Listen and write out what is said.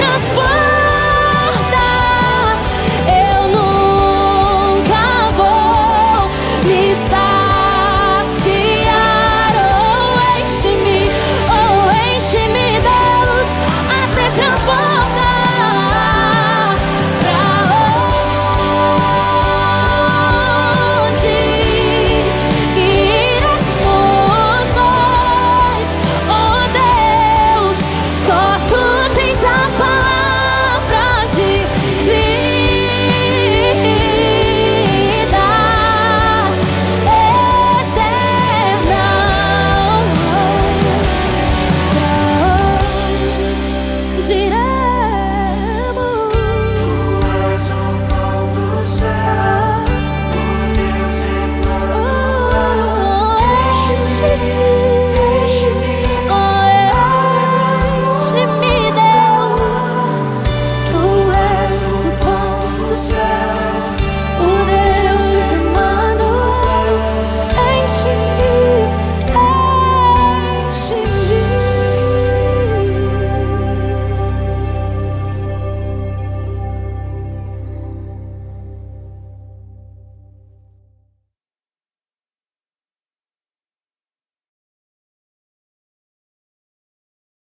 nuestros